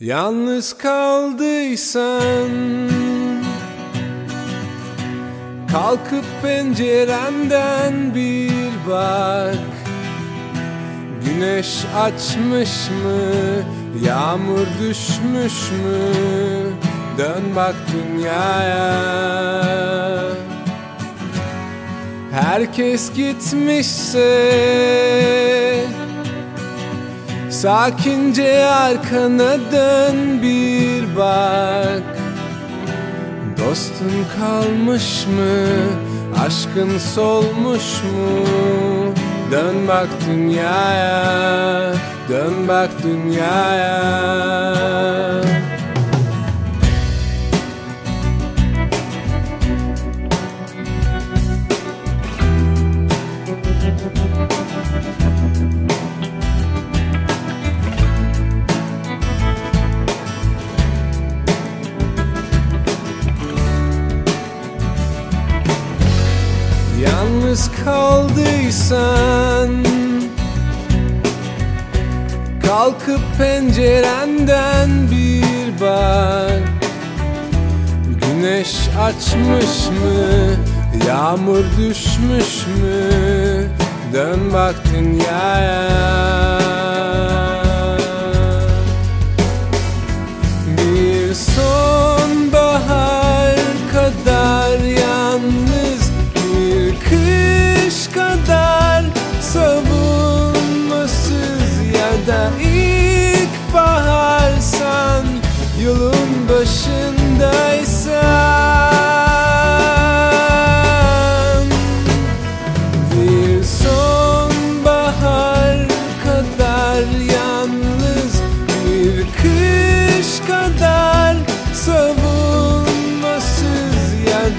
Yalnız kaldıysan Kalkıp pencerenden bir bak Güneş açmış mı? Yağmur düşmüş mü? Dön bak dünyaya Herkes gitmişse Sakince arkana dön bir bak Dostun kalmış mı? Aşkın solmuş mu? Dön bak dünyaya Dön bak dünyaya Yalnız kaldıysan Kalkıp pencerenden bir bak Güneş açmış mı? Yağmur düşmüş mü? Dön bak dünyaya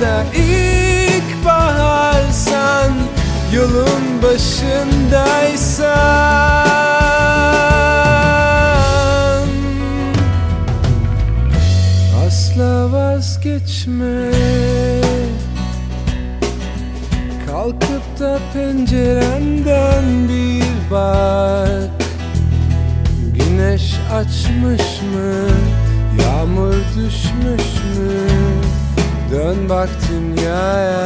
Da ilkbaharsan Yolun başındaysan Asla vazgeçme Kalkıp da pencerenden bir bak Güneş açmış mı? Yağmur düşmüş mü? Dön bak dünyaya